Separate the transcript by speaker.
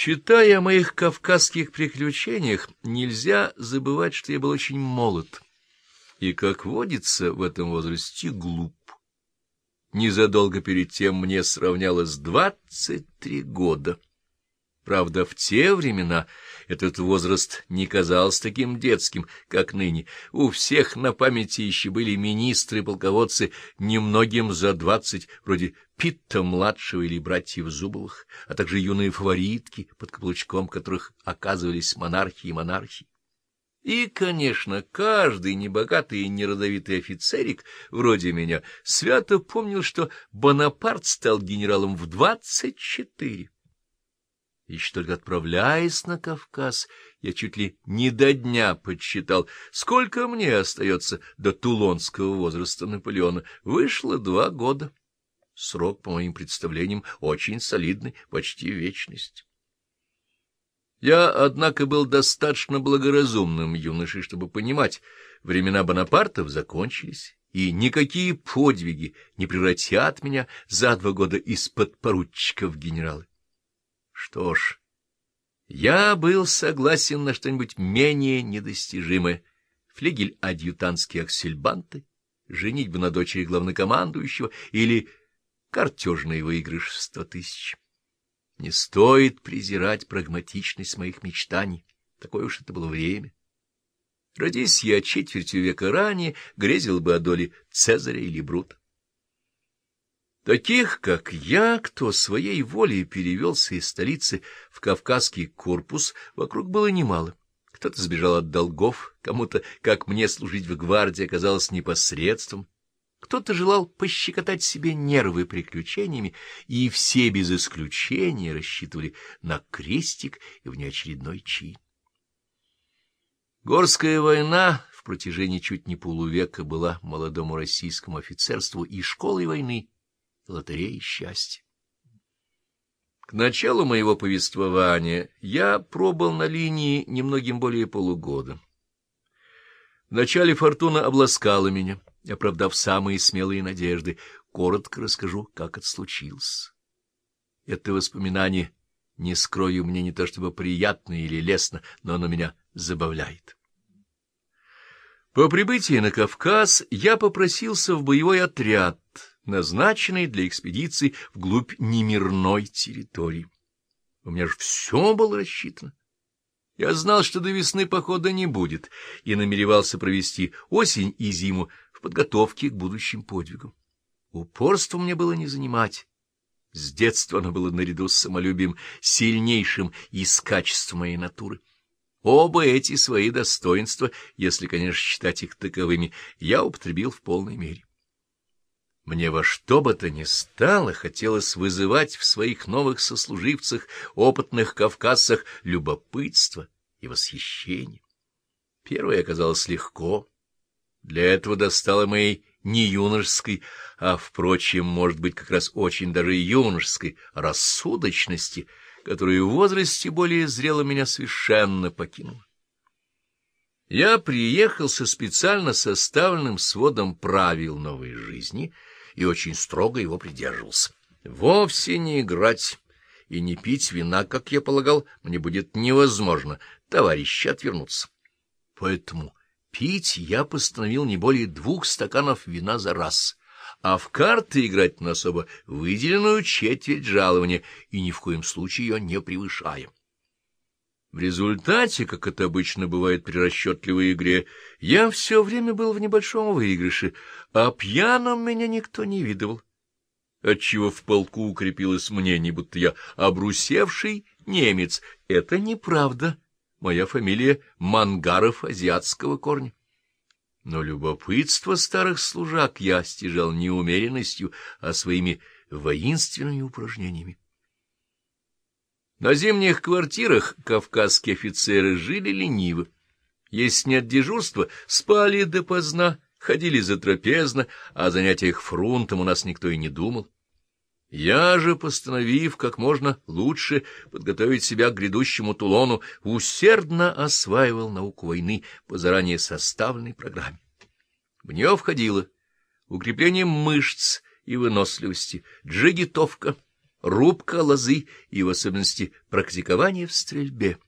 Speaker 1: Читая о моих кавказских приключениях, нельзя забывать, что я был очень молод и, как водится, в этом возрасте глуп. Незадолго перед тем мне сравнялось двадцать три года. Правда, в те времена этот возраст не казался таким детским, как ныне. У всех на памяти еще были министры-полководцы немногим за двадцать, вроде Питта-младшего или братьев Зубовых, а также юные фаворитки, под каблучком которых оказывались монархи и монархи. И, конечно, каждый небогатый и неродовитый офицерик, вроде меня, свято помнил, что Бонапарт стал генералом в двадцать четыре. Еще только отправляясь на Кавказ, я чуть ли не до дня подсчитал, сколько мне остается до тулонского возраста Наполеона. Вышло два года. Срок, по моим представлениям, очень солидный, почти вечность. Я, однако, был достаточно благоразумным юношей, чтобы понимать, времена Бонапартов закончились, и никакие подвиги не превратят меня за два года из-под поручика генералы. Что ж, я был согласен на что-нибудь менее недостижимое. Флигель адъютантские аксельбанты, женитьба на дочери главнокомандующего или картежный выигрыш в сто тысяч. Не стоит презирать прагматичность моих мечтаний. Такое уж это было время. Родись я четвертью века ранее, грезил бы о доле Цезаря или Брута. Таких, как я, кто своей волей перевелся из столицы в Кавказский корпус, вокруг было немало. Кто-то сбежал от долгов, кому-то, как мне служить в гвардии, оказалось непосредством. Кто-то желал пощекотать себе нервы приключениями, и все без исключения рассчитывали на крестик и внеочередной чин. Горская война в протяжении чуть не полувека была молодому российскому офицерству и школой войны, лотереей счастья. К началу моего повествования я пробыл на линии немногим более полугода. Вначале фортуна обласкала меня, оправдав самые смелые надежды. Коротко расскажу, как это случилось. Это воспоминание, не скрою, мне не то чтобы приятно или лестно, но оно меня забавляет. По прибытии на Кавказ я попросился в боевой отряд — назначенный для экспедиции вглубь немирной территории. У меня же все было рассчитано. Я знал, что до весны похода не будет, и намеревался провести осень и зиму в подготовке к будущим подвигам. Упорство мне было не занимать. С детства оно было наряду с самолюбием сильнейшим из качеств моей натуры. Оба эти свои достоинства, если, конечно, считать их таковыми, я употребил в полной мере. Мне во что бы то ни стало хотелось вызывать в своих новых сослуживцах, опытных кавказцах, любопытство и восхищение. Первое оказалось легко. Для этого достало моей не юношеской, а, впрочем, может быть, как раз очень даже юношеской рассудочности, которая в возрасте более зрело меня совершенно покинула. Я приехал со специально составленным сводом правил новой жизни — и очень строго его придерживался. Вовсе не играть и не пить вина, как я полагал, мне будет невозможно, товарищи отвернутся. Поэтому пить я постановил не более двух стаканов вина за раз, а в карты играть на особо выделенную четверть жалования и ни в коем случае ее не превышая. В результате, как это обычно бывает при расчетливой игре, я все время был в небольшом выигрыше, а пьяным меня никто не видывал. Отчего в полку укрепилось мнение, будто я обрусевший немец. Это неправда. Моя фамилия Мангаров азиатского корня. Но любопытство старых служак я стяжал не умеренностью, а своими воинственными упражнениями. На зимних квартирах кавказские офицеры жили лениво. Если нет дежурства, спали допоздна, ходили затрапезно, а занятиях фронтом у нас никто и не думал. Я же, постановив как можно лучше подготовить себя к грядущему Тулону, усердно осваивал науку войны по заранее составленной программе. В нее входило укрепление мышц и выносливости, джигитовка — рубка лозы и, в особенности, практикование в стрельбе.